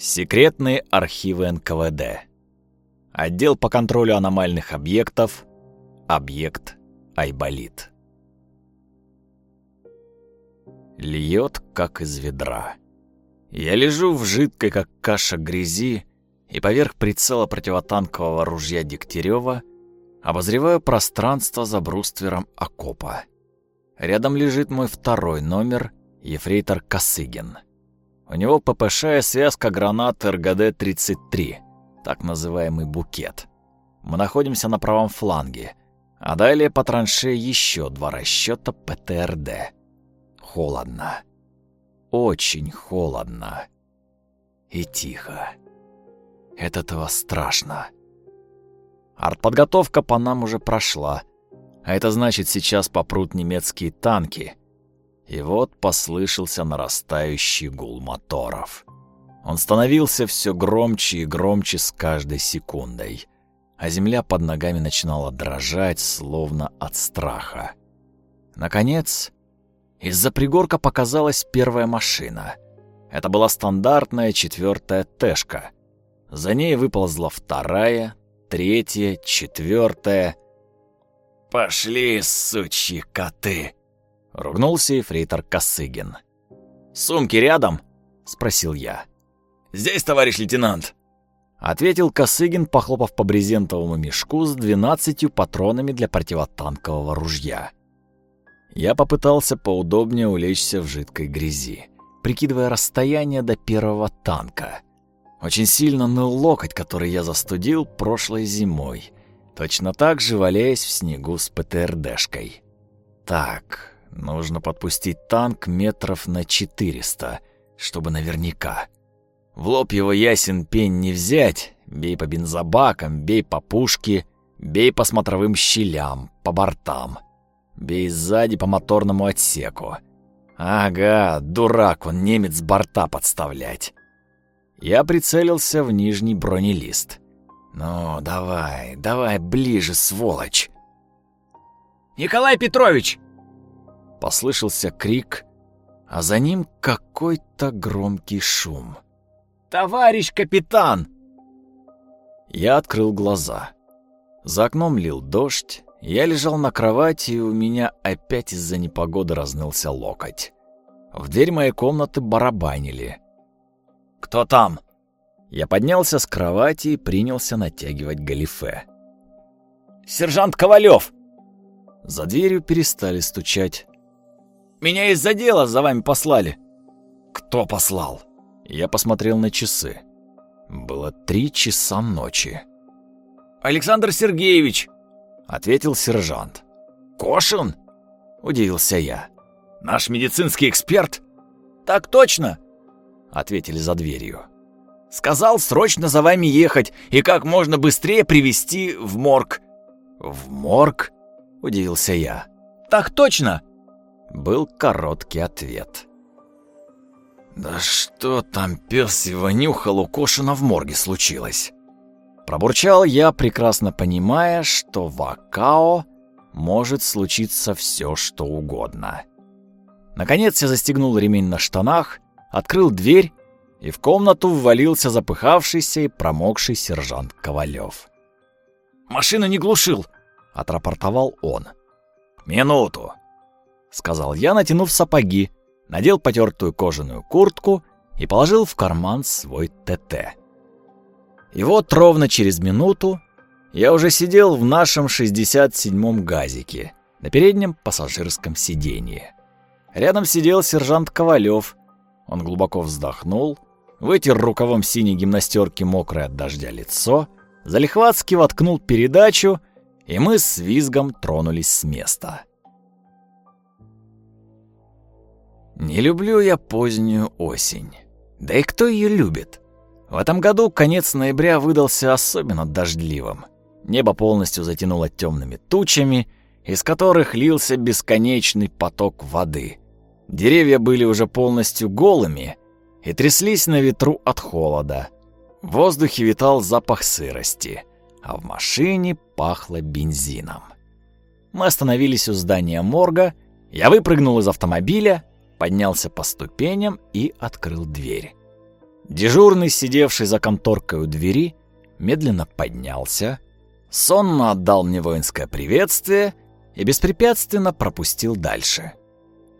Секретные архивы НКВД. Отдел по контролю аномальных объектов. Объект Айболит. Льет, как из ведра. Я лежу в жидкой, как каша грязи, и поверх прицела противотанкового ружья Дегтярева обозреваю пространство за бруствером окопа. Рядом лежит мой второй номер, ефрейтор Косыгин. У него ППШ связка гранат РГД-33, так называемый букет. Мы находимся на правом фланге, а далее по траншее еще два расчета ПТРД. Холодно. Очень холодно. И тихо. От этого страшно. Артподготовка по нам уже прошла, а это значит, сейчас попрут немецкие танки. И вот послышался нарастающий гул моторов. Он становился все громче и громче с каждой секундой, а земля под ногами начинала дрожать, словно от страха. Наконец, из-за пригорка показалась первая машина. Это была стандартная четвертая Тэшка. За ней выползла вторая, третья, четвертая. «Пошли, сучьи коты!» — ругнулся эфрейтор Косыгин. «Сумки рядом?» — спросил я. «Здесь, товарищ лейтенант!» — ответил Косыгин, похлопав по брезентовому мешку с двенадцатью патронами для противотанкового ружья. Я попытался поудобнее улечься в жидкой грязи, прикидывая расстояние до первого танка. Очень сильно ныл локоть, который я застудил прошлой зимой, точно так же валяясь в снегу с ПТРДшкой. Так, нужно подпустить танк метров на 400, чтобы наверняка. В лоб его ясен пень не взять, бей по бензобакам, бей по пушке, бей по смотровым щелям, по бортам. Бей сзади по моторному отсеку. Ага, дурак он, немец борта подставлять. Я прицелился в нижний бронелист. «Ну, давай, давай ближе, сволочь!» «Николай Петрович!» Послышался крик, а за ним какой-то громкий шум. «Товарищ капитан!» Я открыл глаза. За окном лил дождь, я лежал на кровати, и у меня опять из-за непогоды разнылся локоть. В дверь моей комнаты барабанили. «Кто там?» Я поднялся с кровати и принялся натягивать галифе. «Сержант Ковалев!» За дверью перестали стучать. «Меня из-за дела за вами послали». «Кто послал?» Я посмотрел на часы. Было три часа ночи. «Александр Сергеевич!» — ответил сержант. «Кошин?» — удивился я. «Наш медицинский эксперт?» «Так точно!» — ответили за дверью. «Сказал срочно за вами ехать и как можно быстрее привести в морг». «В морг?» — удивился я. «Так точно!» — был короткий ответ. «Да что там, пес его нюхал, укошено в морге случилось?» Пробурчал я, прекрасно понимая, что в Акао может случиться все, что угодно. Наконец я застегнул ремень на штанах открыл дверь, и в комнату ввалился запыхавшийся и промокший сержант Ковалев. «Машину не глушил!» — отрапортовал он. «Минуту!» — сказал я, натянув сапоги, надел потертую кожаную куртку и положил в карман свой ТТ. И вот ровно через минуту я уже сидел в нашем 67-м газике на переднем пассажирском сиденье. Рядом сидел сержант Ковалев он глубоко вздохнул, вытер рукавом синей гимнастерки мокрое от дождя лицо, залихватски воткнул передачу, и мы с визгом тронулись с места. Не люблю я позднюю осень. Да и кто ее любит? В этом году конец ноября выдался особенно дождливым. Небо полностью затянуло темными тучами, из которых лился бесконечный поток воды. Деревья были уже полностью голыми и тряслись на ветру от холода. В воздухе витал запах сырости, а в машине пахло бензином. Мы остановились у здания морга, я выпрыгнул из автомобиля, поднялся по ступеням и открыл дверь. Дежурный, сидевший за конторкой у двери, медленно поднялся, сонно отдал мне воинское приветствие и беспрепятственно пропустил дальше.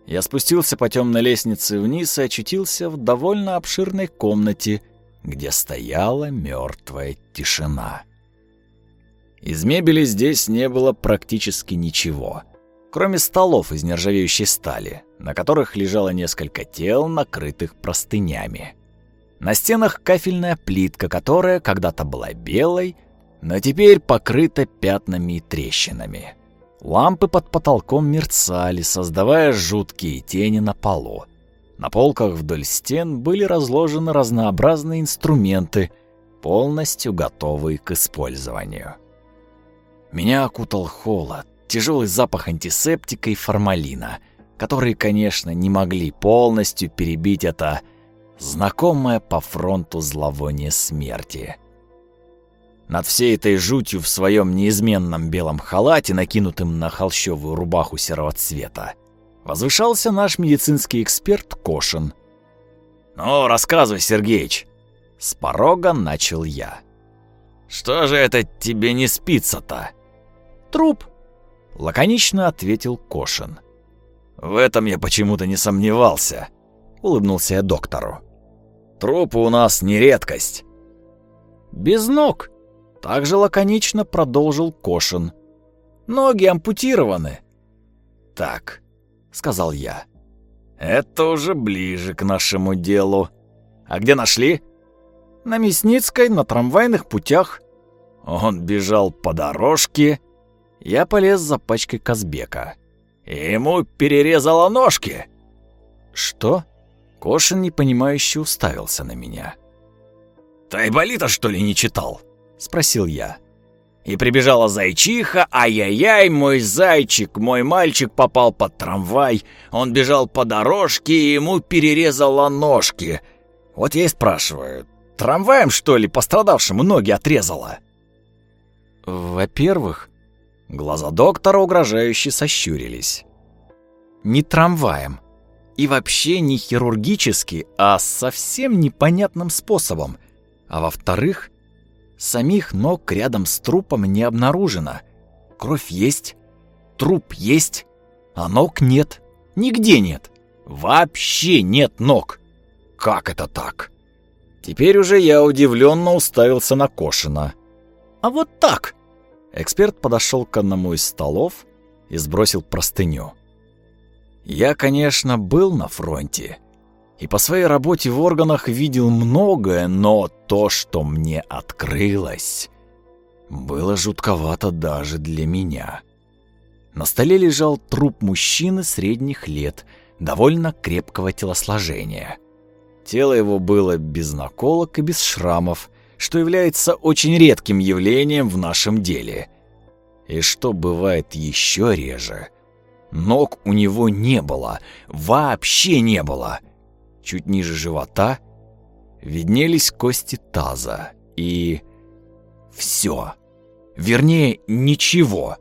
Я спустился по темной лестнице вниз и очутился в довольно обширной комнате, где стояла мертвая тишина. Из мебели здесь не было практически ничего, кроме столов из нержавеющей стали, на которых лежало несколько тел, накрытых простынями. На стенах кафельная плитка, которая когда-то была белой, но теперь покрыта пятнами и трещинами. Лампы под потолком мерцали, создавая жуткие тени на полу. На полках вдоль стен были разложены разнообразные инструменты, полностью готовые к использованию. Меня окутал холод, тяжелый запах антисептика и формалина, которые, конечно, не могли полностью перебить это знакомое по фронту зловоние смерти. Над всей этой жутью в своем неизменном белом халате, накинутым на холщовую рубаху серого цвета, возвышался наш медицинский эксперт Кошин. «Ну, рассказывай, Сергеич!» С порога начал я. «Что же это тебе не спится-то?» «Труп», — лаконично ответил Кошин. «В этом я почему-то не сомневался», — улыбнулся я доктору. «Трупы у нас не редкость». «Без ног», — также лаконично продолжил Кошин. «Ноги ампутированы». «Так», — сказал я, — «это уже ближе к нашему делу. А где нашли?» «На Мясницкой, на трамвайных путях». Он бежал по дорожке. Я полез за пачкой Казбека. Ему перерезало ножки. Что? Кошин непонимающе уставился на меня. «Ты Айболита, что ли, не читал?» — спросил я. И прибежала зайчиха, ай-яй-яй, мой зайчик, мой мальчик попал под трамвай. Он бежал по дорожке, и ему перерезало ножки. Вот я и спрашиваю, трамваем, что ли, пострадавшему ноги отрезало? Во-первых, глаза доктора угрожающе сощурились. Не трамваем. И вообще не хирургически, а совсем непонятным способом. А во-вторых, самих ног рядом с трупом не обнаружено. Кровь есть, труп есть, а ног нет. Нигде нет. Вообще нет ног. Как это так? Теперь уже я удивленно уставился на Кошина. А вот так. Эксперт подошел к одному из столов и сбросил простыню. Я, конечно, был на фронте и по своей работе в органах видел многое, но то, что мне открылось, было жутковато даже для меня. На столе лежал труп мужчины средних лет, довольно крепкого телосложения. Тело его было без наколок и без шрамов, что является очень редким явлением в нашем деле. И что бывает еще реже – Ног у него не было, вообще не было. Чуть ниже живота виднелись кости таза и... все. Вернее, ничего.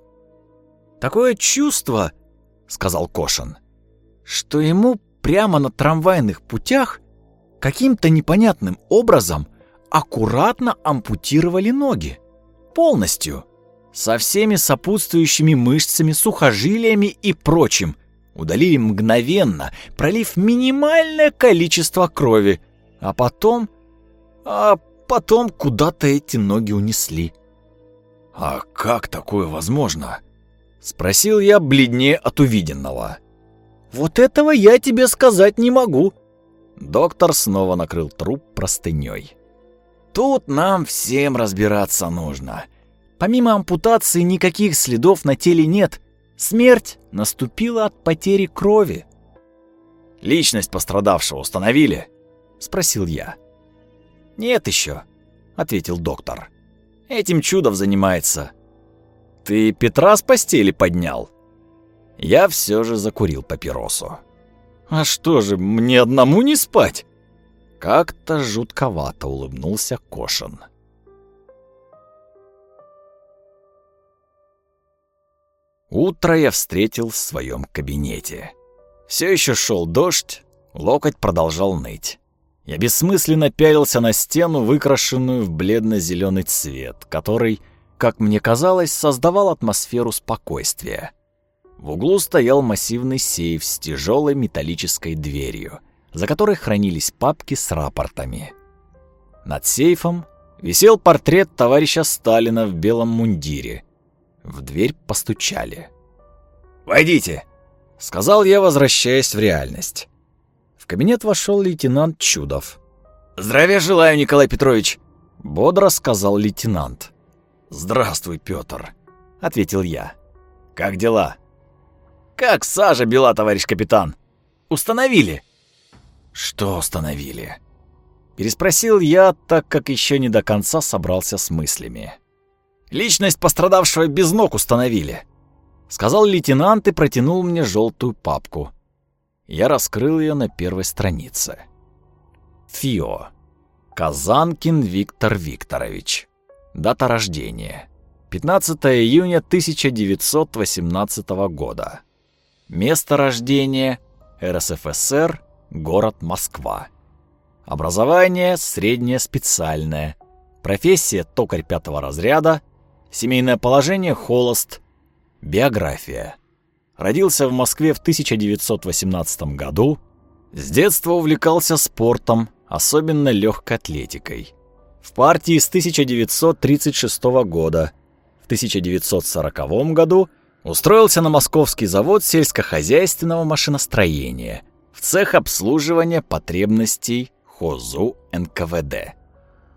«Такое чувство, — сказал Кошин, — что ему прямо на трамвайных путях каким-то непонятным образом аккуратно ампутировали ноги. Полностью со всеми сопутствующими мышцами, сухожилиями и прочим. Удалили мгновенно, пролив минимальное количество крови. А потом... А потом куда-то эти ноги унесли. «А как такое возможно?» Спросил я бледнее от увиденного. «Вот этого я тебе сказать не могу». Доктор снова накрыл труп простыней. «Тут нам всем разбираться нужно». Помимо ампутации никаких следов на теле нет. Смерть наступила от потери крови. «Личность пострадавшего установили?» — спросил я. «Нет еще», — ответил доктор. «Этим чудов занимается». «Ты Петра с постели поднял?» Я все же закурил папиросу. «А что же, мне одному не спать?» Как-то жутковато улыбнулся Кошин. Утро я встретил в своем кабинете. Все еще шел дождь, локоть продолжал ныть. Я бессмысленно пялился на стену, выкрашенную в бледно-зеленый цвет, который, как мне казалось, создавал атмосферу спокойствия. В углу стоял массивный сейф с тяжелой металлической дверью, за которой хранились папки с рапортами. Над сейфом висел портрет товарища Сталина в белом мундире. В дверь постучали. «Войдите!» — сказал я, возвращаясь в реальность. В кабинет вошел лейтенант Чудов. «Здравия желаю, Николай Петрович!» — бодро сказал лейтенант. «Здравствуй, Петр, ответил я. «Как дела?» «Как сажа бела, товарищ капитан? Установили?» «Что установили?» Переспросил я, так как еще не до конца собрался с мыслями. «Личность пострадавшего без ног установили», — сказал лейтенант и протянул мне желтую папку. Я раскрыл ее на первой странице. ФИО. Казанкин Виктор Викторович. Дата рождения. 15 июня 1918 года. Место рождения. РСФСР. Город Москва. Образование среднее специальное. Профессия токарь пятого разряда. Семейное положение холост. Биография. Родился в Москве в 1918 году. С детства увлекался спортом, особенно легкой атлетикой. В партии с 1936 года. В 1940 году устроился на московский завод сельскохозяйственного машиностроения в цех обслуживания потребностей ХОЗУ НКВД.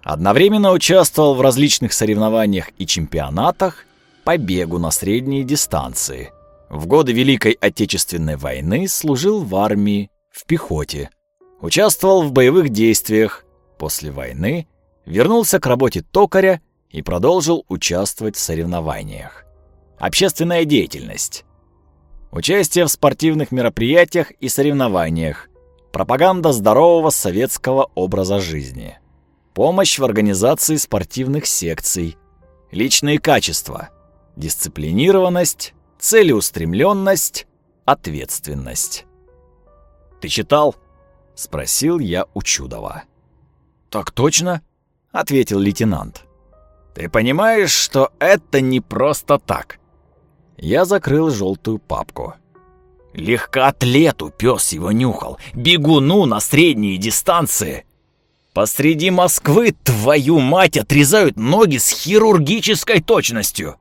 Одновременно участвовал в различных соревнованиях и чемпионатах по бегу на средние дистанции. В годы Великой Отечественной войны служил в армии, в пехоте. Участвовал в боевых действиях. После войны вернулся к работе токаря и продолжил участвовать в соревнованиях. Общественная деятельность. Участие в спортивных мероприятиях и соревнованиях. Пропаганда здорового советского образа жизни. Помощь в организации спортивных секций. Личные качества – дисциплинированность, целеустремленность, ответственность. «Ты читал?» — спросил я у Чудова. «Так точно?» — ответил лейтенант. «Ты понимаешь, что это не просто так?» Я закрыл желтую папку. Легкоатлету пес его нюхал, бегуну на средние дистанции. Посреди Москвы, твою мать, отрезают ноги с хирургической точностью.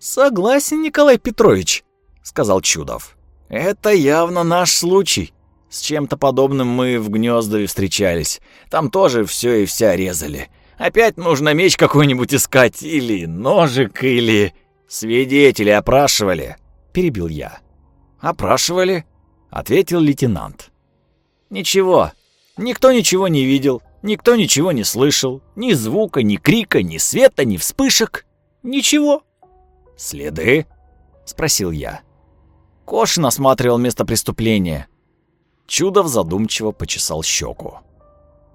«Согласен, Николай Петрович», — сказал Чудов. «Это явно наш случай. С чем-то подобным мы в Гнездове встречались. Там тоже все и вся резали. Опять нужно меч какой-нибудь искать, или ножик, или...» «Свидетели опрашивали», — перебил я. «Опрашивали?» — ответил лейтенант. «Ничего. Никто ничего не видел, никто ничего не слышал. Ни звука, ни крика, ни света, ни вспышек. Ничего». «Следы?» — спросил я. Кошин осматривал место преступления. Чудов задумчиво почесал щеку.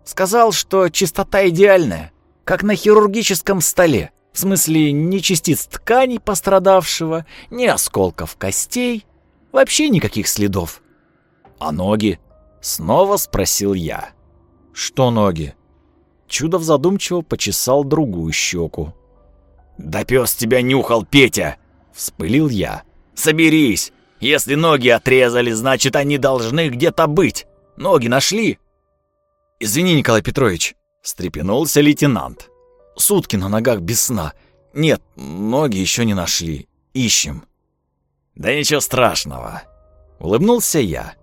Сказал, что чистота идеальная, как на хирургическом столе. В смысле, ни частиц тканей пострадавшего, ни осколков костей, вообще никаких следов. А ноги? Снова спросил я. Что ноги? Чудов задумчиво почесал другую щеку. «Да пес тебя нюхал, Петя!» — вспылил я. «Соберись! Если ноги отрезали, значит, они должны где-то быть. Ноги нашли?» «Извини, Николай Петрович», — встрепенулся лейтенант. «Сутки на ногах без сна. Нет, ноги еще не нашли. Ищем». «Да ничего страшного», — улыбнулся я.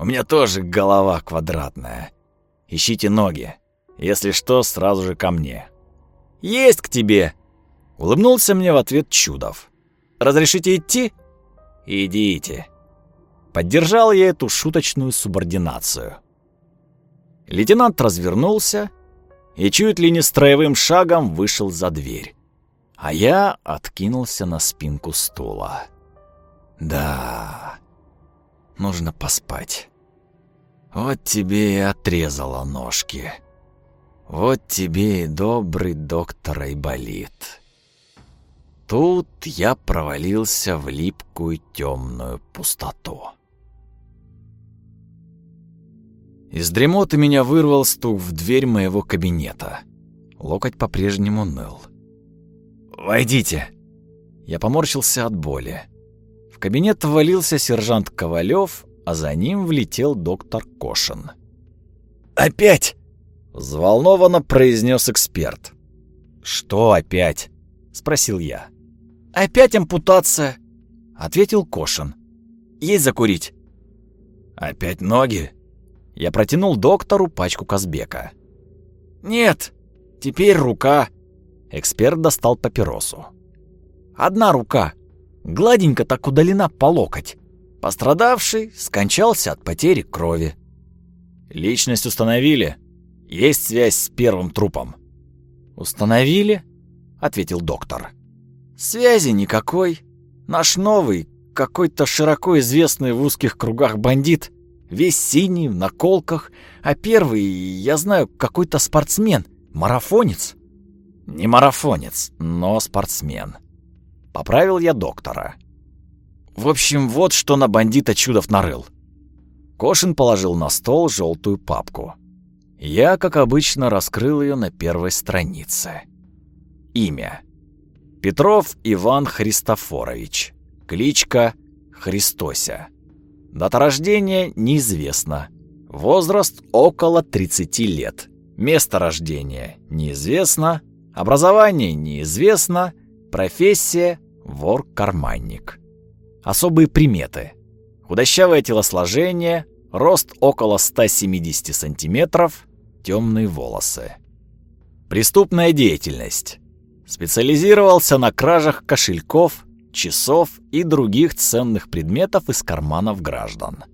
«У меня тоже голова квадратная. Ищите ноги. Если что, сразу же ко мне». «Есть к тебе!» Улыбнулся мне в ответ Чудов. «Разрешите идти?» «Идите». Поддержал я эту шуточную субординацию. Лейтенант развернулся и чуть ли не строевым шагом вышел за дверь. А я откинулся на спинку стула. Да, нужно поспать. Вот тебе и отрезала ножки. Вот тебе и добрый доктор Айболит. Тут я провалился в липкую темную пустоту. Из дремоты меня вырвал стук в дверь моего кабинета. Локоть по-прежнему ныл. «Войдите!» Я поморщился от боли. В кабинет ввалился сержант Ковалев, а за ним влетел доктор Кошин. «Опять!» — взволнованно произнес эксперт. «Что опять?» — спросил я. «Опять ампутация!» — ответил Кошин. «Есть закурить?» «Опять ноги?» Я протянул доктору пачку Казбека. «Нет, теперь рука». Эксперт достал папиросу. «Одна рука, гладенько так удалена по локоть. Пострадавший скончался от потери крови». «Личность установили? Есть связь с первым трупом?» «Установили?» — ответил доктор. «Связи никакой. Наш новый, какой-то широко известный в узких кругах бандит, весь синий, в наколках, а первый, я знаю, какой-то спортсмен, марафонец». «Не марафонец, но спортсмен». Поправил я доктора. «В общем, вот что на бандита Чудов нарыл». Кошин положил на стол желтую папку. Я, как обычно, раскрыл ее на первой странице. Имя. Петров Иван Христофорович. Кличка Христося. Дата рождения неизвестна. Возраст около 30 лет. Место рождения неизвестно. Образование неизвестно. Профессия вор-карманник. Особые приметы. Худощавое телосложение, рост около 170 сантиметров, темные волосы. Преступная деятельность. Специализировался на кражах кошельков, часов и других ценных предметов из карманов граждан.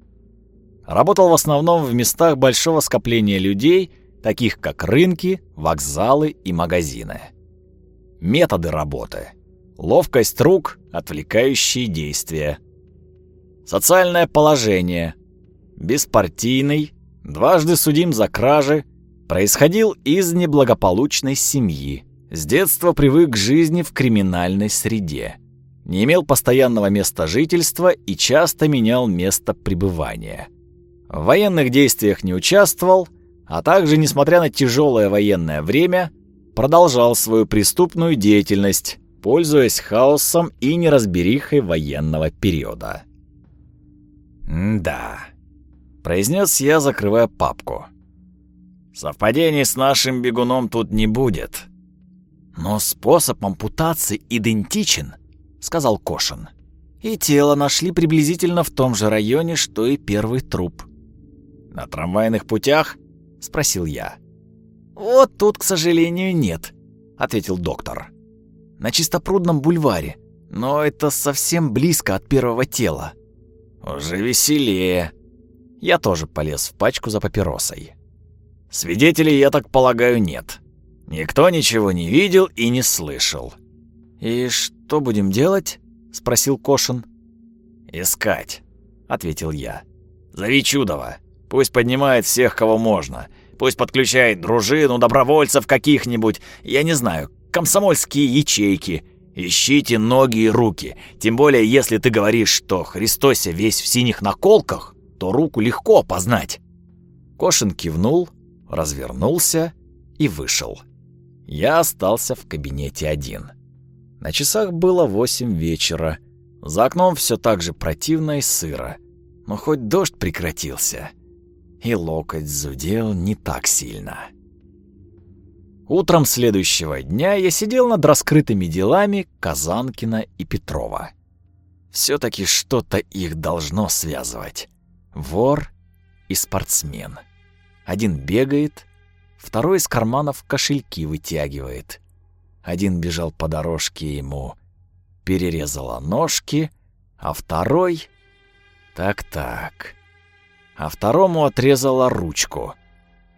Работал в основном в местах большого скопления людей, таких как рынки, вокзалы и магазины. Методы работы. Ловкость рук, отвлекающие действия. Социальное положение. Беспартийный, дважды судим за кражи, Происходил из неблагополучной семьи. С детства привык к жизни в криминальной среде. Не имел постоянного места жительства и часто менял место пребывания. В военных действиях не участвовал, а также, несмотря на тяжелое военное время, продолжал свою преступную деятельность, пользуясь хаосом и неразберихой военного периода. «Да», — произнес я, закрывая папку. Совпадений с нашим бегуном тут не будет. Но способ ампутации идентичен, сказал Кошин. И тело нашли приблизительно в том же районе, что и первый труп. На трамвайных путях? спросил я. Вот тут, к сожалению, нет, ответил доктор. На чистопрудном бульваре, но это совсем близко от первого тела. Уже веселее. Я тоже полез в пачку за папиросой. Свидетелей, я так полагаю, нет. Никто ничего не видел и не слышал. «И что будем делать?» — спросил Кошин. «Искать», — ответил я. «Зови Чудова. Пусть поднимает всех, кого можно. Пусть подключает дружину, добровольцев каких-нибудь, я не знаю, комсомольские ячейки. Ищите ноги и руки. Тем более, если ты говоришь, что Христося весь в синих наколках, то руку легко опознать». Кошин кивнул, развернулся и вышел. Я остался в кабинете один. На часах было восемь вечера. За окном все так же противно и сыро. Но хоть дождь прекратился. И локоть зудел не так сильно. Утром следующего дня я сидел над раскрытыми делами Казанкина и Петрова. все таки что-то их должно связывать. Вор и спортсмен. Один бегает, второй из карманов кошельки вытягивает. Один бежал по дорожке ему перерезала ножки, а второй... Так-так. А второму отрезала ручку.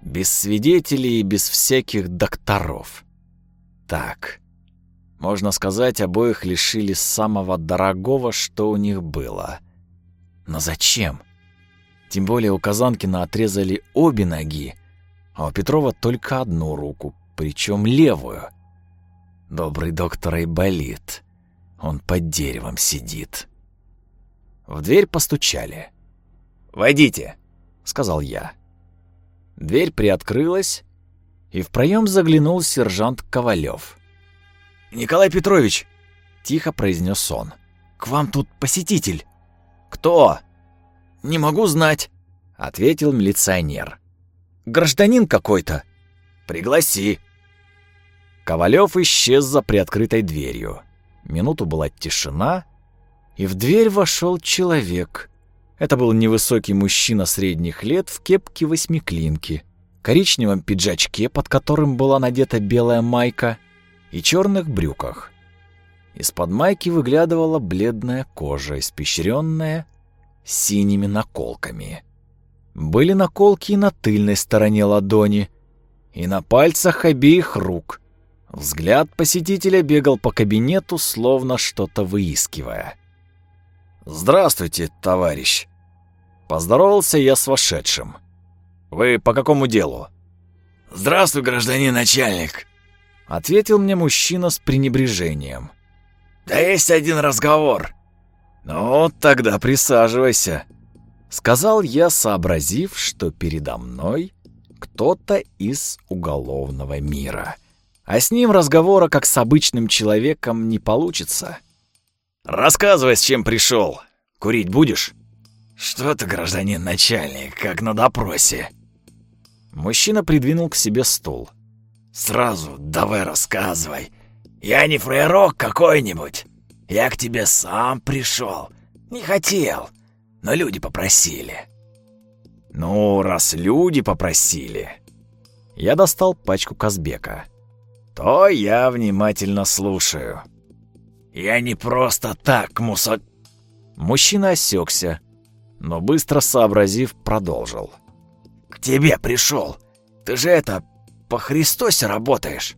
Без свидетелей и без всяких докторов. Так. Можно сказать, обоих лишили самого дорогого, что у них было. Но зачем? Тем более у Казанкина отрезали обе ноги, а у Петрова только одну руку, причем левую. Добрый доктор и болит. Он под деревом сидит. В дверь постучали. «Войдите», — сказал я. Дверь приоткрылась, и в проем заглянул сержант Ковалев. «Николай Петрович!» — тихо произнес он. «К вам тут посетитель». «Кто?» «Не могу знать», — ответил милиционер. «Гражданин какой-то». «Пригласи». Ковалев исчез за приоткрытой дверью. Минуту была тишина, и в дверь вошел человек. Это был невысокий мужчина средних лет в кепке восьмиклинки, коричневом пиджачке, под которым была надета белая майка, и черных брюках. Из-под майки выглядывала бледная кожа, испещренная синими наколками. Были наколки и на тыльной стороне ладони, и на пальцах обеих рук. Взгляд посетителя бегал по кабинету, словно что-то выискивая. «Здравствуйте, товарищ!» Поздоровался я с вошедшим. «Вы по какому делу?» «Здравствуй, гражданин начальник!» Ответил мне мужчина с пренебрежением. «Да есть один разговор!» «Ну, тогда присаживайся», — сказал я, сообразив, что передо мной кто-то из уголовного мира. А с ним разговора, как с обычным человеком, не получится. «Рассказывай, с чем пришел. Курить будешь?» «Что ты, гражданин начальник, как на допросе?» Мужчина придвинул к себе стул. «Сразу давай рассказывай. Я не фрейрок какой-нибудь. Я к тебе сам пришел. Не хотел, но люди попросили». «Ну, раз люди попросили...» Я достал пачку Казбека. «То я внимательно слушаю». «Я не просто так, мусор...» Мужчина осекся, но быстро сообразив, продолжил. «К тебе пришел. Ты же это, по Христосе работаешь».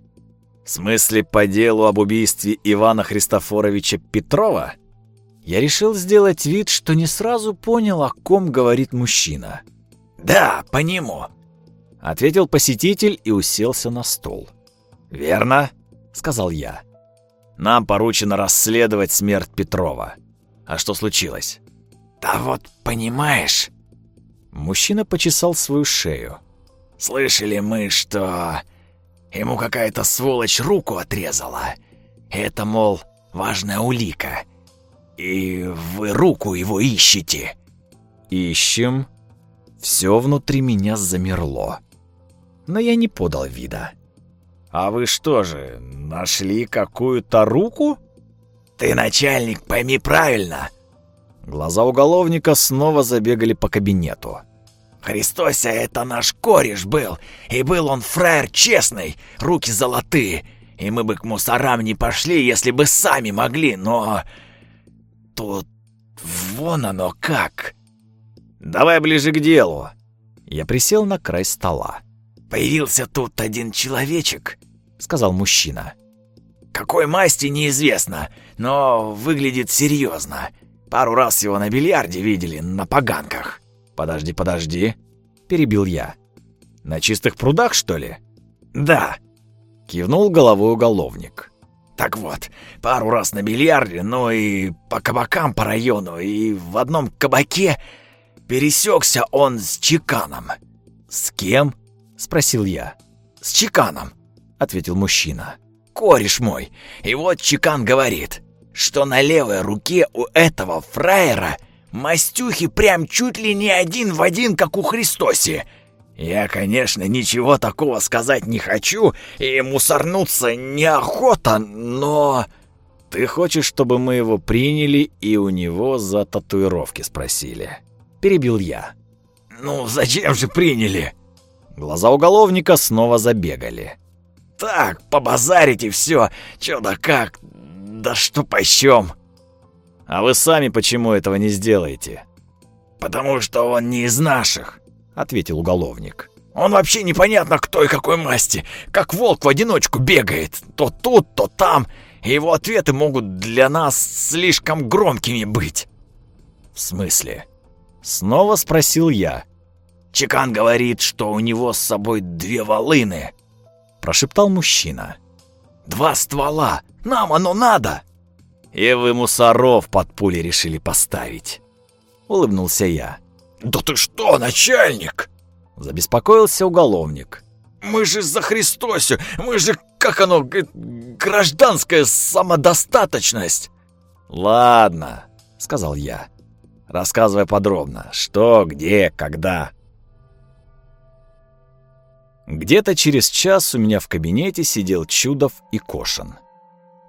В смысле, по делу об убийстве Ивана Христофоровича Петрова? Я решил сделать вид, что не сразу понял, о ком говорит мужчина. «Да, по нему», — ответил посетитель и уселся на стул. «Верно», — сказал я. «Нам поручено расследовать смерть Петрова. А что случилось?» «Да вот, понимаешь...» Мужчина почесал свою шею. «Слышали мы, что Ему какая-то сволочь руку отрезала. Это, мол, важная улика. И вы руку его ищете. Ищем. Все внутри меня замерло. Но я не подал вида. А вы что же, нашли какую-то руку? Ты, начальник, пойми правильно. Глаза уголовника снова забегали по кабинету. Христося это наш кореш был, и был он фраер честный, руки золотые, и мы бы к мусорам не пошли, если бы сами могли, но... Тут вон оно как. Давай ближе к делу. Я присел на край стола. Появился тут один человечек, сказал мужчина. Какой масти неизвестно, но выглядит серьезно. Пару раз его на бильярде видели, на поганках. «Подожди, подожди», — перебил я. «На чистых прудах, что ли?» «Да», — кивнул головой уголовник. «Так вот, пару раз на бильярде, ну и по кабакам по району, и в одном кабаке пересекся он с Чеканом». «С кем?» — спросил я. «С Чеканом», — ответил мужчина. «Кореш мой, и вот Чекан говорит, что на левой руке у этого фраера — Мастюхи прям чуть ли не один в один, как у Христосе. Я, конечно, ничего такого сказать не хочу, и мусорнуться неохота, но... Ты хочешь, чтобы мы его приняли и у него за татуировки спросили? Перебил я. Ну, зачем же приняли? Глаза уголовника снова забегали. Так, побазарить и все, чё да как, да что почем. А вы сами почему этого не сделаете? Потому что он не из наших, ответил уголовник. Он вообще непонятно кто и какой масти, как волк в одиночку бегает, то тут, то там, и его ответы могут для нас слишком громкими быть. В смысле? Снова спросил я. Чекан говорит, что у него с собой две волыны, прошептал мужчина. Два ствола. Нам оно надо. И вы мусоров под пули решили поставить. Улыбнулся я. «Да ты что, начальник?» Забеспокоился уголовник. «Мы же за Христосю! Мы же, как оно, гражданская самодостаточность!» «Ладно», — сказал я. «Рассказывай подробно. Что, где, когда?» Где-то через час у меня в кабинете сидел Чудов и Кошин.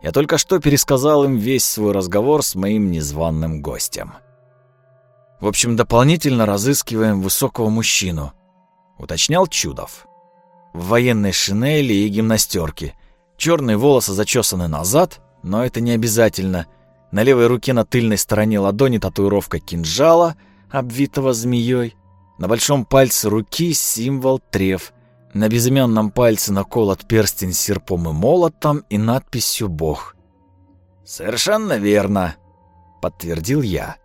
Я только что пересказал им весь свой разговор с моим незваным гостем. В общем, дополнительно разыскиваем высокого мужчину, уточнял Чудов. В военной шинели и гимнастерке. Черные волосы зачесаны назад, но это не обязательно. На левой руке на тыльной стороне ладони татуировка кинжала, обвитого змеей. На большом пальце руки символ треф – на безымянном пальце наколот перстень с серпом и молотом и надписью «Бог». «Совершенно верно», — подтвердил я.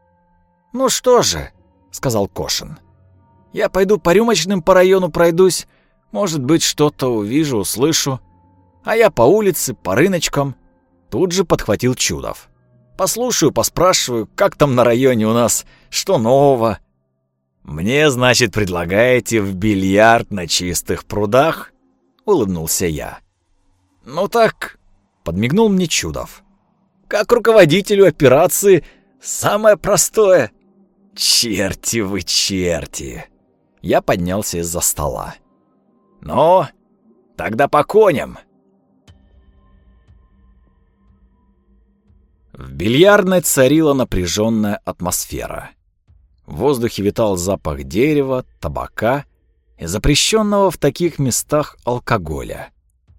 «Ну что же», — сказал Кошин. «Я пойду по рюмочным по району пройдусь. Может быть, что-то увижу, услышу. А я по улице, по рыночкам». Тут же подхватил Чудов. «Послушаю, поспрашиваю, как там на районе у нас, что нового». «Мне, значит, предлагаете в бильярд на чистых прудах?» — улыбнулся я. «Ну так», — подмигнул мне Чудов. «Как руководителю операции самое простое». «Черти вы, черти!» Я поднялся из-за стола. «Ну, тогда по коням!» В бильярдной царила напряженная атмосфера. В воздухе витал запах дерева, табака и запрещенного в таких местах алкоголя.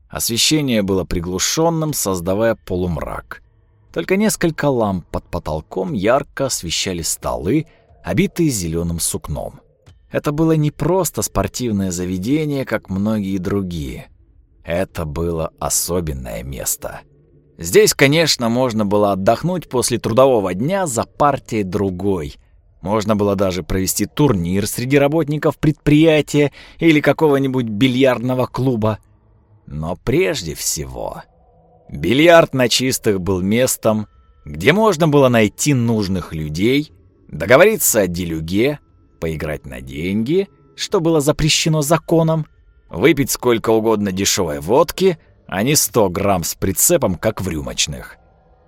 Освещение было приглушенным, создавая полумрак. Только несколько ламп под потолком ярко освещали столы, обитые зеленым сукном. Это было не просто спортивное заведение, как многие другие. Это было особенное место. Здесь, конечно, можно было отдохнуть после трудового дня за партией другой – можно было даже провести турнир среди работников предприятия или какого-нибудь бильярдного клуба. Но прежде всего, бильярд на чистых был местом, где можно было найти нужных людей, договориться о делюге, поиграть на деньги, что было запрещено законом, выпить сколько угодно дешевой водки, а не 100 грамм с прицепом, как в рюмочных.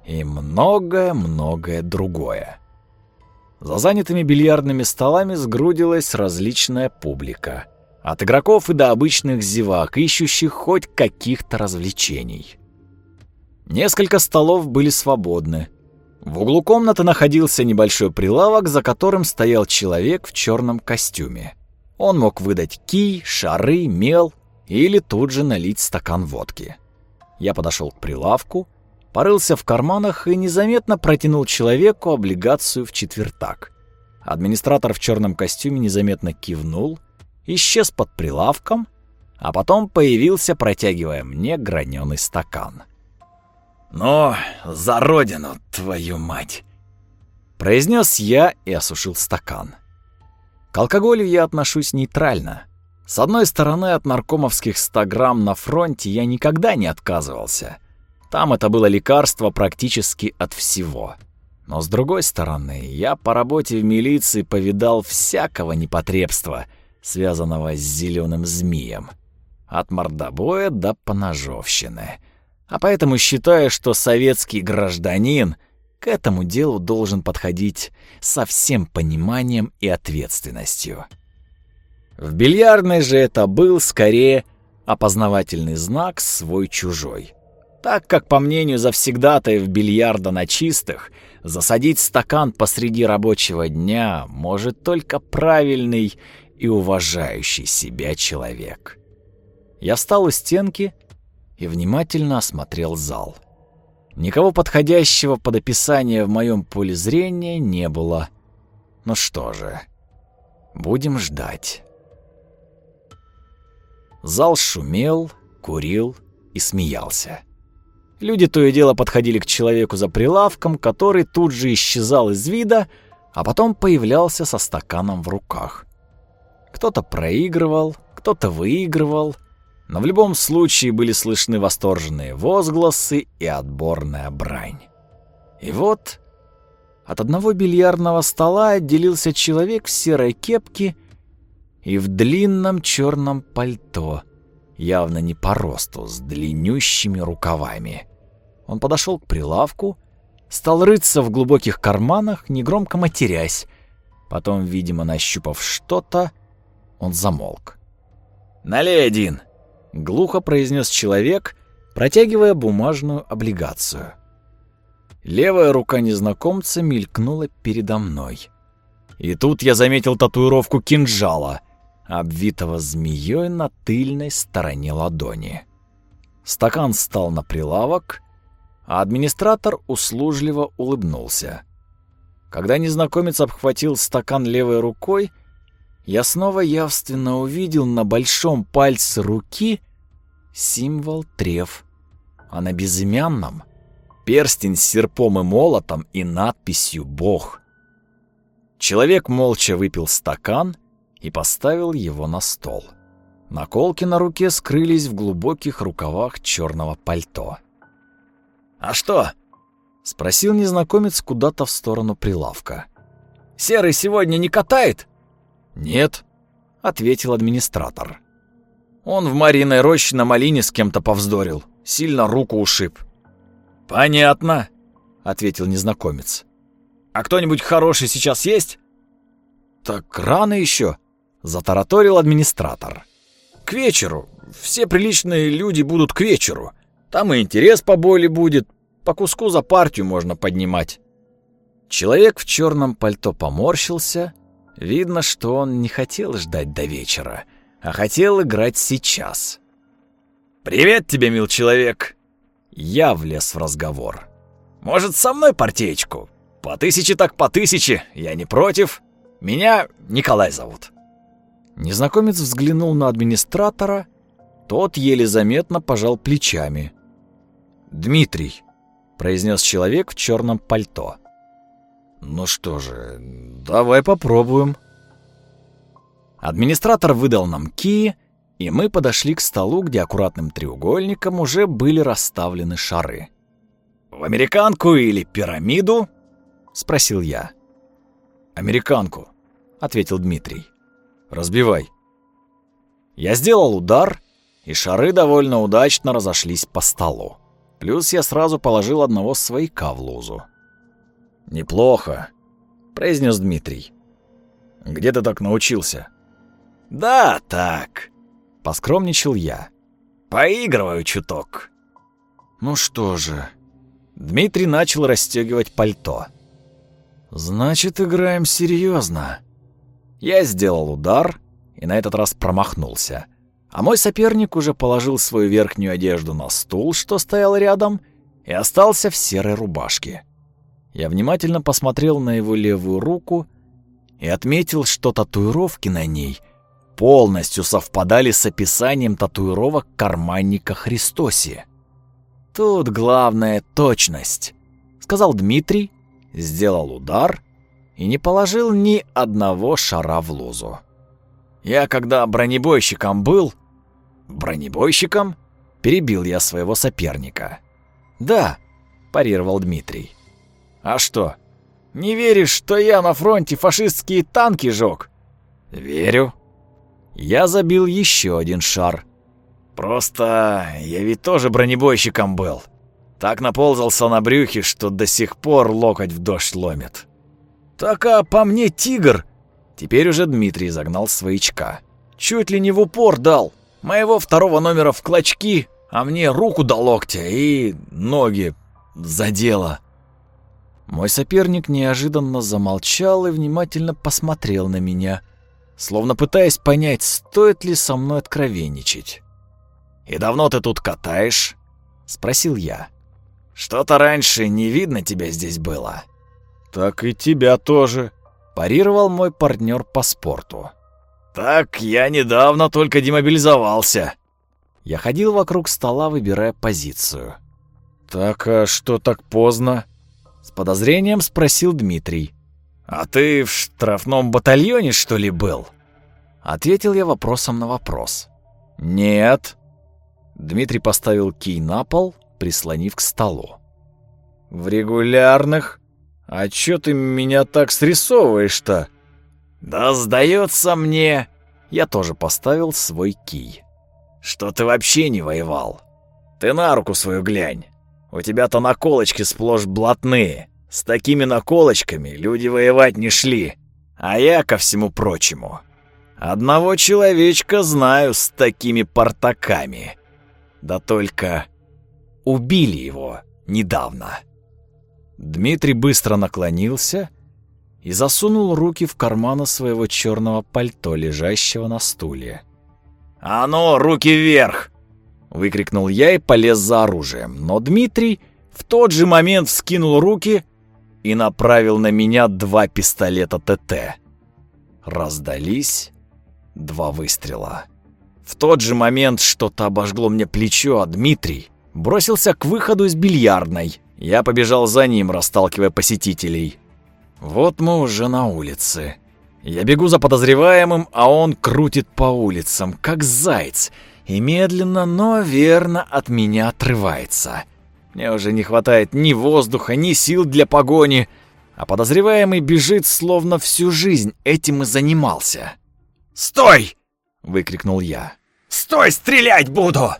И многое-многое другое. За занятыми бильярдными столами сгрудилась различная публика. От игроков и до обычных зевак, ищущих хоть каких-то развлечений. Несколько столов были свободны. В углу комнаты находился небольшой прилавок, за которым стоял человек в черном костюме. Он мог выдать кий, шары, мел или тут же налить стакан водки. Я подошел к прилавку, порылся в карманах и незаметно протянул человеку облигацию в четвертак. Администратор в черном костюме незаметно кивнул, исчез под прилавком, а потом появился, протягивая мне граненый стакан. «Но за родину, твою мать!» произнес я и осушил стакан. К алкоголю я отношусь нейтрально. С одной стороны, от наркомовских 100 грамм на фронте я никогда не отказывался — там это было лекарство практически от всего. Но с другой стороны, я по работе в милиции повидал всякого непотребства, связанного с зеленым змеем. От мордобоя до поножовщины. А поэтому считаю, что советский гражданин к этому делу должен подходить со всем пониманием и ответственностью. В бильярдной же это был скорее опознавательный знак свой-чужой так как, по мнению завсегдатаев бильярда на чистых, засадить стакан посреди рабочего дня может только правильный и уважающий себя человек. Я встал у стенки и внимательно осмотрел зал. Никого подходящего под описание в моем поле зрения не было. Ну что же, будем ждать. Зал шумел, курил и смеялся. Люди то и дело подходили к человеку за прилавком, который тут же исчезал из вида, а потом появлялся со стаканом в руках. Кто-то проигрывал, кто-то выигрывал, но в любом случае были слышны восторженные возгласы и отборная брань. И вот от одного бильярдного стола отделился человек в серой кепке и в длинном черном пальто, явно не по росту, с длиннющими рукавами. Он подошел к прилавку, стал рыться в глубоких карманах, негромко матерясь. Потом, видимо, нащупав что-то, он замолк. «Налей один!» — глухо произнес человек, протягивая бумажную облигацию. Левая рука незнакомца мелькнула передо мной. И тут я заметил татуировку кинжала, обвитого змеей на тыльной стороне ладони. Стакан стал на прилавок, а администратор услужливо улыбнулся. Когда незнакомец обхватил стакан левой рукой, я снова явственно увидел на большом пальце руки символ треф, а на безымянном — перстень с серпом и молотом и надписью «Бог». Человек молча выпил стакан и поставил его на стол. Наколки на руке скрылись в глубоких рукавах черного пальто. «А что?» — спросил незнакомец куда-то в сторону прилавка. «Серый сегодня не катает?» «Нет», — ответил администратор. «Он в Мариной роще на малине с кем-то повздорил, сильно руку ушиб». «Понятно», — ответил незнакомец. «А кто-нибудь хороший сейчас есть?» «Так рано еще», — затараторил администратор. «К вечеру. Все приличные люди будут к вечеру. Там и интерес поболее будет, по куску за партию можно поднимать». Человек в черном пальто поморщился. Видно, что он не хотел ждать до вечера, а хотел играть сейчас. «Привет тебе, мил человек!» Я влез в разговор. «Может, со мной партеечку? По тысяче так по тысяче, я не против. Меня Николай зовут». Незнакомец взглянул на администратора, тот еле заметно пожал плечами. «Дмитрий», — произнес человек в черном пальто. «Ну что же, давай попробуем». Администратор выдал нам кии, и мы подошли к столу, где аккуратным треугольником уже были расставлены шары. «В американку или пирамиду?» — спросил я. «Американку», — ответил Дмитрий. «Разбивай». Я сделал удар, и шары довольно удачно разошлись по столу. Плюс я сразу положил одного свояка в лузу. «Неплохо», — произнес Дмитрий. «Где ты так научился?» «Да, так», — поскромничал я. «Поигрываю чуток». «Ну что же...» Дмитрий начал расстегивать пальто. «Значит, играем серьезно. Я сделал удар и на этот раз промахнулся а мой соперник уже положил свою верхнюю одежду на стул, что стоял рядом, и остался в серой рубашке. Я внимательно посмотрел на его левую руку и отметил, что татуировки на ней полностью совпадали с описанием татуировок карманника Христоси. «Тут главная точность», — сказал Дмитрий, сделал удар и не положил ни одного шара в лузу. Я, когда бронебойщиком был, «Бронебойщиком?» — перебил я своего соперника. «Да», — парировал Дмитрий. «А что, не веришь, что я на фронте фашистские танки жёг?» «Верю». Я забил еще один шар. «Просто я ведь тоже бронебойщиком был. Так наползался на брюхе, что до сих пор локоть в дождь ломит». «Так а по мне тигр!» Теперь уже Дмитрий загнал своячка. «Чуть ли не в упор дал!» Моего второго номера в клочки, а мне руку до локтя и ноги задело. Мой соперник неожиданно замолчал и внимательно посмотрел на меня, словно пытаясь понять, стоит ли со мной откровенничать. «И давно ты тут катаешь?» — спросил я. «Что-то раньше не видно тебя здесь было». «Так и тебя тоже», — парировал мой партнер по спорту. «Так я недавно только демобилизовался». Я ходил вокруг стола, выбирая позицию. «Так, а что так поздно?» С подозрением спросил Дмитрий. «А ты в штрафном батальоне, что ли, был?» Ответил я вопросом на вопрос. «Нет». Дмитрий поставил кий на пол, прислонив к столу. «В регулярных? А чё ты меня так срисовываешь-то?» «Да сдается мне, Я тоже поставил свой кий. «Что ты вообще не воевал? Ты на руку свою глянь. У тебя-то наколочки сплошь блатные. С такими наколочками люди воевать не шли. А я, ко всему прочему, одного человечка знаю с такими портаками. Да только убили его недавно». Дмитрий быстро наклонился и засунул руки в карманы своего черного пальто, лежащего на стуле. «А ну, руки вверх!» — выкрикнул я и полез за оружием. Но Дмитрий в тот же момент вскинул руки и направил на меня два пистолета ТТ. Раздались два выстрела. В тот же момент что-то обожгло мне плечо, а Дмитрий бросился к выходу из бильярдной. Я побежал за ним, расталкивая посетителей. Вот мы уже на улице. Я бегу за подозреваемым, а он крутит по улицам, как заяц, и медленно, но верно от меня отрывается. Мне уже не хватает ни воздуха, ни сил для погони, а подозреваемый бежит, словно всю жизнь этим и занимался. «Стой!» — выкрикнул я. «Стой, стрелять буду!»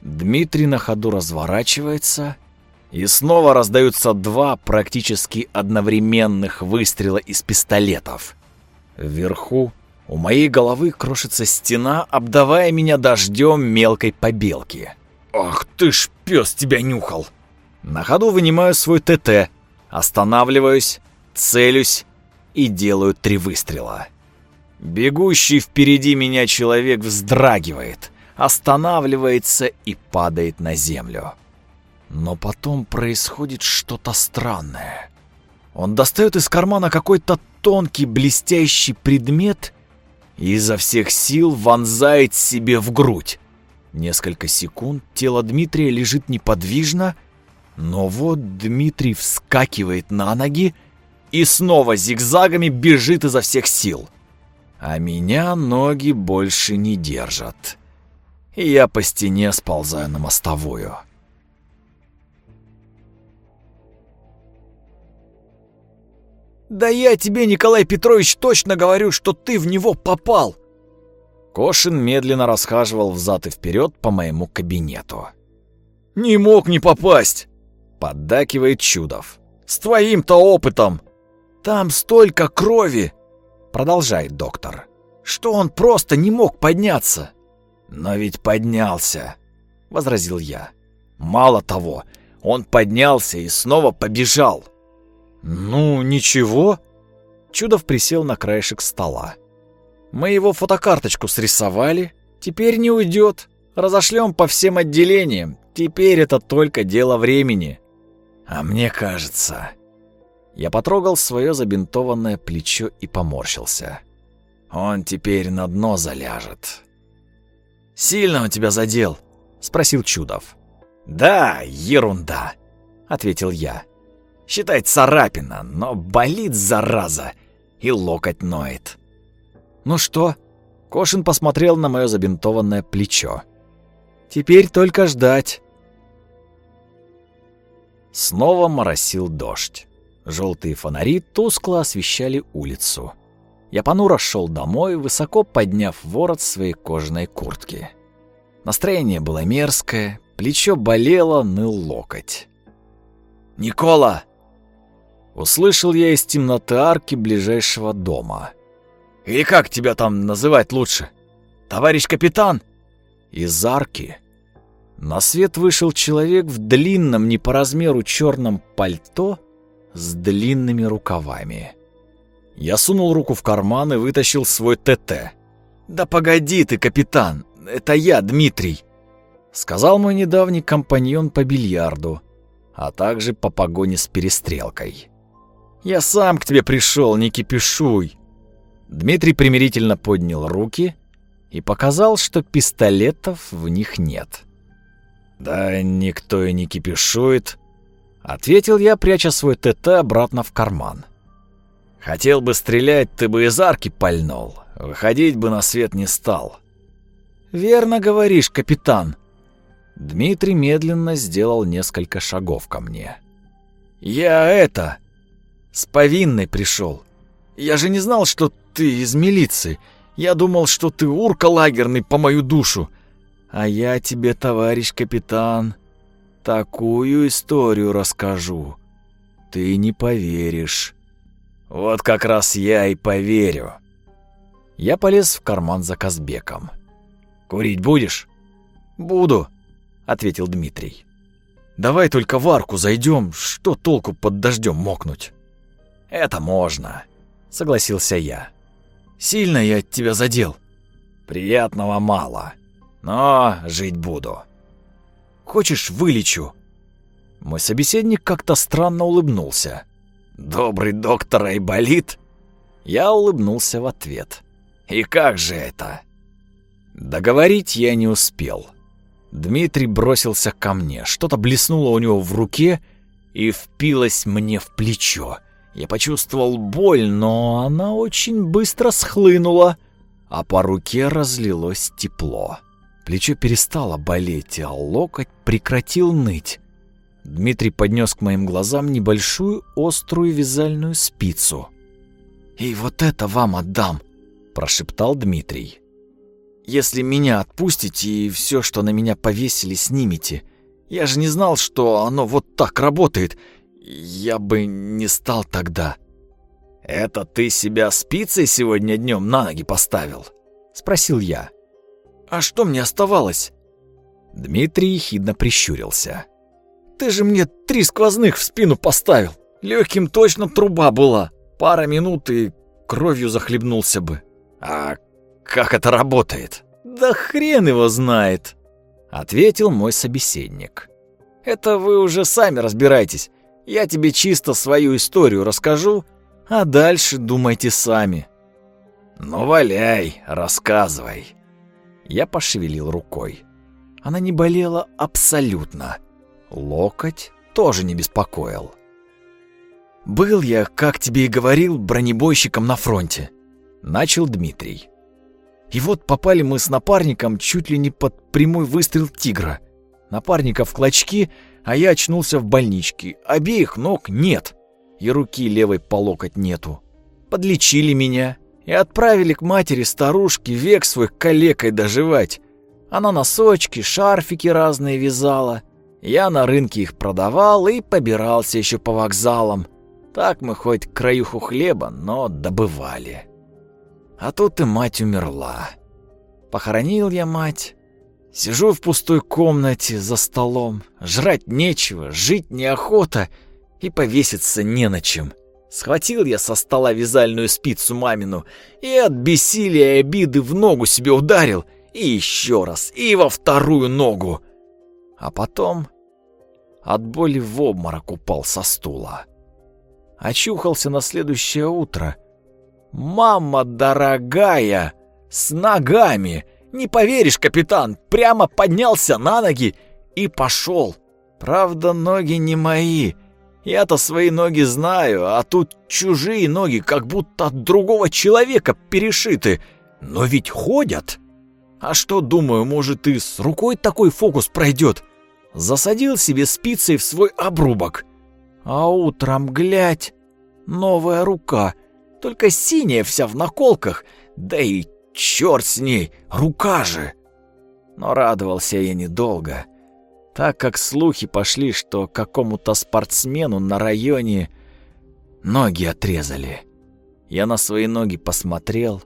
Дмитрий на ходу разворачивается — и снова раздаются два практически одновременных выстрела из пистолетов. Вверху у моей головы крошится стена, обдавая меня дождем мелкой побелки. «Ах ты ж, пес тебя нюхал!» На ходу вынимаю свой ТТ, останавливаюсь, целюсь и делаю три выстрела. Бегущий впереди меня человек вздрагивает, останавливается и падает на землю. Но потом происходит что-то странное. Он достает из кармана какой-то тонкий блестящий предмет и изо всех сил вонзает себе в грудь. Несколько секунд тело Дмитрия лежит неподвижно, но вот Дмитрий вскакивает на ноги и снова зигзагами бежит изо всех сил. А меня ноги больше не держат. Я по стене сползаю на мостовую. «Да я тебе, Николай Петрович, точно говорю, что ты в него попал!» Кошин медленно расхаживал взад и вперед по моему кабинету. «Не мог не попасть!» — поддакивает Чудов. «С твоим-то опытом! Там столько крови!» — продолжает доктор. «Что он просто не мог подняться!» «Но ведь поднялся!» — возразил я. «Мало того, он поднялся и снова побежал!» «Ну, ничего». Чудов присел на краешек стола. «Мы его фотокарточку срисовали. Теперь не уйдет. Разошлем по всем отделениям. Теперь это только дело времени». А мне кажется... Я потрогал свое забинтованное плечо и поморщился. Он теперь на дно заляжет. «Сильно он тебя задел?» — спросил Чудов. «Да, ерунда», — ответил я. Считай царапина, но болит зараза, и локоть ноет. Ну что? Кошин посмотрел на мое забинтованное плечо. Теперь только ждать. Снова моросил дождь. Желтые фонари тускло освещали улицу. Я понуро шел домой, высоко подняв ворот своей кожаной куртки. Настроение было мерзкое, плечо болело, ныл локоть. «Никола!» Услышал я из темноты арки ближайшего дома. «Или как тебя там называть лучше? Товарищ капитан?» Из арки на свет вышел человек в длинном, не по размеру черном пальто с длинными рукавами. Я сунул руку в карман и вытащил свой ТТ. «Да погоди ты, капитан, это я, Дмитрий», — сказал мой недавний компаньон по бильярду, а также по погоне с перестрелкой. Я сам к тебе пришел, не кипишуй. Дмитрий примирительно поднял руки и показал, что пистолетов в них нет. Да никто и не кипишует, ответил я, пряча свой ТТ обратно в карман. Хотел бы стрелять, ты бы из арки пальнул, выходить бы на свет не стал. Верно говоришь, капитан. Дмитрий медленно сделал несколько шагов ко мне. Я это с повинной пришел. Я же не знал, что ты из милиции. Я думал, что ты урка лагерный по мою душу. А я тебе, товарищ капитан, такую историю расскажу. Ты не поверишь. Вот как раз я и поверю. Я полез в карман за Казбеком. Курить будешь? Буду, ответил Дмитрий. Давай только в арку зайдем, что толку под дождем мокнуть? Это можно, согласился я. Сильно я тебя задел. Приятного мало, но жить буду. Хочешь, вылечу? Мой собеседник как-то странно улыбнулся. Добрый доктор Айболит? Я улыбнулся в ответ. И как же это? Договорить я не успел. Дмитрий бросился ко мне. Что-то блеснуло у него в руке и впилось мне в плечо. Я почувствовал боль, но она очень быстро схлынула, а по руке разлилось тепло. Плечо перестало болеть, а локоть прекратил ныть. Дмитрий поднес к моим глазам небольшую острую вязальную спицу. «И вот это вам отдам!» – прошептал Дмитрий. «Если меня отпустите и все, что на меня повесили, снимете. Я же не знал, что оно вот так работает. Я бы не стал тогда». «Это ты себя спицей сегодня днем на ноги поставил?» – спросил я. А что мне оставалось? Дмитрий ехидно прищурился. Ты же мне три сквозных в спину поставил. Легким точно труба была. Пара минут и кровью захлебнулся бы. А как это работает? Да хрен его знает, ответил мой собеседник. Это вы уже сами разбирайтесь. Я тебе чисто свою историю расскажу, а дальше думайте сами. Ну валяй, рассказывай. Я пошевелил рукой. Она не болела абсолютно. Локоть тоже не беспокоил. «Был я, как тебе и говорил, бронебойщиком на фронте», — начал Дмитрий. «И вот попали мы с напарником чуть ли не под прямой выстрел тигра. Напарника в клочки, а я очнулся в больничке. Обеих ног нет, и руки левой по локоть нету. Подлечили меня, и отправили к матери старушки век свой калекой доживать. Она носочки, шарфики разные вязала. Я на рынке их продавал и побирался еще по вокзалам. Так мы хоть краюху хлеба, но добывали. А тут и мать умерла. Похоронил я мать. Сижу в пустой комнате за столом. Жрать нечего, жить неохота и повеситься не на чем. Схватил я со стола вязальную спицу мамину и от бессилия и обиды в ногу себе ударил, и еще раз, и во вторую ногу. А потом от боли в обморок упал со стула. Очухался на следующее утро. «Мама дорогая! С ногами! Не поверишь, капитан, прямо поднялся на ноги и пошел. Правда, ноги не мои». Я-то свои ноги знаю, а тут чужие ноги, как будто от другого человека перешиты. Но ведь ходят. А что, думаю, может и с рукой такой фокус пройдет? Засадил себе спицей в свой обрубок. А утром, глядь, новая рука, только синяя вся в наколках, да и черт с ней, рука же. Но радовался я недолго так как слухи пошли, что какому-то спортсмену на районе ноги отрезали. Я на свои ноги посмотрел.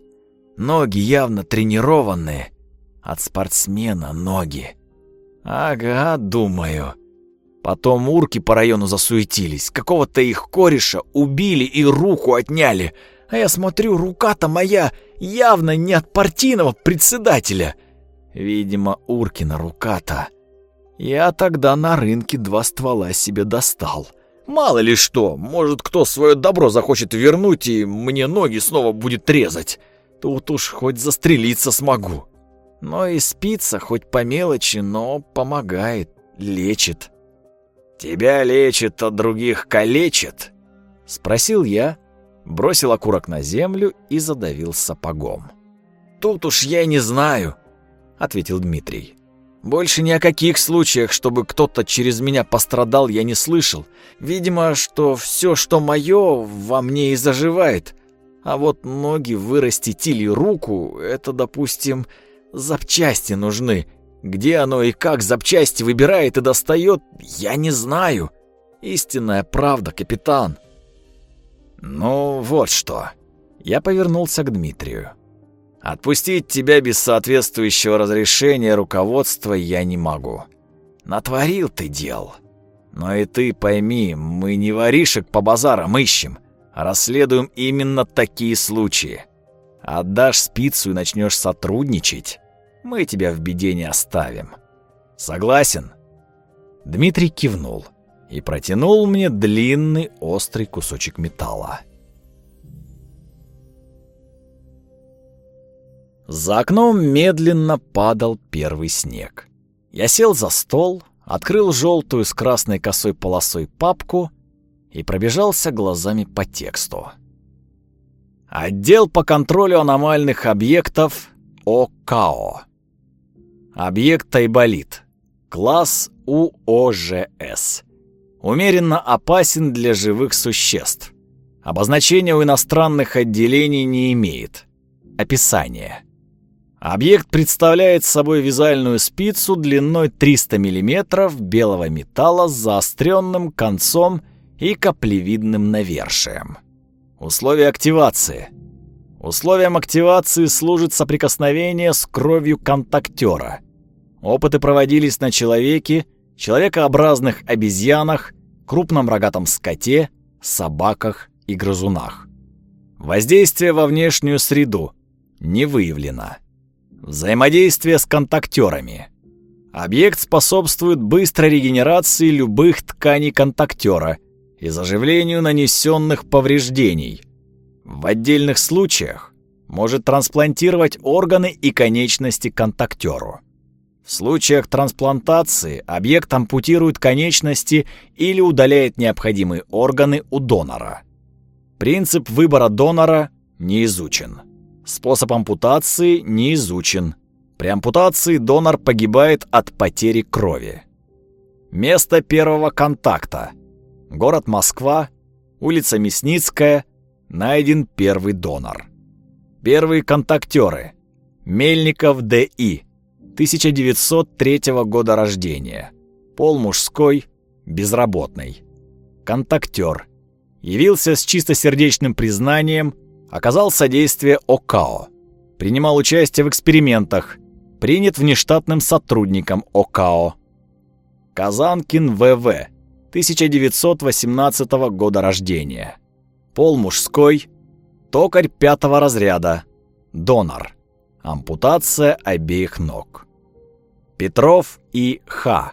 Ноги явно тренированные. От спортсмена ноги. Ага, думаю. Потом урки по району засуетились. Какого-то их кореша убили и руку отняли. А я смотрю, рука-то моя явно не от партийного председателя. Видимо, Уркина рука-то. Я тогда на рынке два ствола себе достал. Мало ли что, может, кто свое добро захочет вернуть, и мне ноги снова будет резать. Тут уж хоть застрелиться смогу. Но и спица хоть по мелочи, но помогает, лечит. «Тебя лечит, а других калечит?» — спросил я, бросил окурок на землю и задавил сапогом. «Тут уж я не знаю», — ответил Дмитрий. Больше ни о каких случаях, чтобы кто-то через меня пострадал, я не слышал. Видимо, что все, что мое, во мне и заживает. А вот ноги вырастить или руку — это, допустим, запчасти нужны. Где оно и как запчасти выбирает и достает, я не знаю. Истинная правда, капитан. Ну, вот что. Я повернулся к Дмитрию. Отпустить тебя без соответствующего разрешения руководства я не могу. Натворил ты дел. Но и ты пойми, мы не воришек по базарам ищем, а расследуем именно такие случаи. Отдашь спицу и начнешь сотрудничать, мы тебя в беде не оставим. Согласен?» Дмитрий кивнул и протянул мне длинный острый кусочек металла. За окном медленно падал первый снег. Я сел за стол, открыл желтую с красной косой полосой папку и пробежался глазами по тексту. Отдел по контролю аномальных объектов ОКАО. Объект Тайболит. Класс УОЖС. Умеренно опасен для живых существ. Обозначения у иностранных отделений не имеет. Описание. Объект представляет собой вязальную спицу длиной 300 мм белого металла с заостренным концом и каплевидным навершием. Условия активации. Условием активации служит соприкосновение с кровью контактера. Опыты проводились на человеке, человекообразных обезьянах, крупном рогатом скоте, собаках и грызунах. Воздействие во внешнюю среду не выявлено. Взаимодействие с контактерами. Объект способствует быстрой регенерации любых тканей контактера и заживлению нанесенных повреждений. В отдельных случаях может трансплантировать органы и конечности контактеру. В случаях трансплантации объект ампутирует конечности или удаляет необходимые органы у донора. Принцип выбора донора не изучен. Способ ампутации не изучен. При ампутации донор погибает от потери крови. Место первого контакта – Город Москва, улица Мясницкая, найден первый донор. Первые контактеры. Мельников Д.И. 1903 года рождения. Пол мужской, безработный. Контактер. Явился с чистосердечным признанием, оказал содействие ОКАО. Принимал участие в экспериментах. Принят внештатным сотрудником ОКАО. Казанкин В.В. 1918 года рождения. Пол мужской, токарь пятого разряда, донор. Ампутация обеих ног. Петров и Х.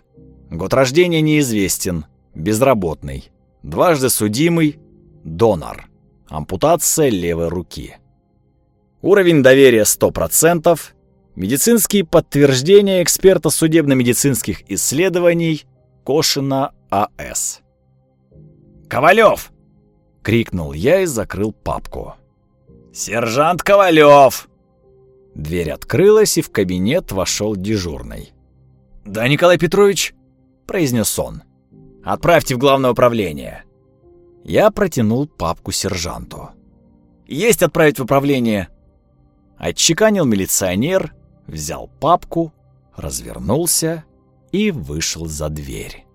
Год рождения неизвестен, безработный. Дважды судимый, донор. Ампутация левой руки. Уровень доверия 100%. Медицинские подтверждения эксперта судебно-медицинских исследований Кошина а.С. «Ковалев!» — крикнул я и закрыл папку. «Сержант Ковалев!» Дверь открылась, и в кабинет вошел дежурный. «Да, Николай Петрович!» — произнес он. «Отправьте в главное управление». Я протянул папку сержанту. «Есть отправить в управление!» Отчеканил милиционер, взял папку, развернулся и вышел за дверь.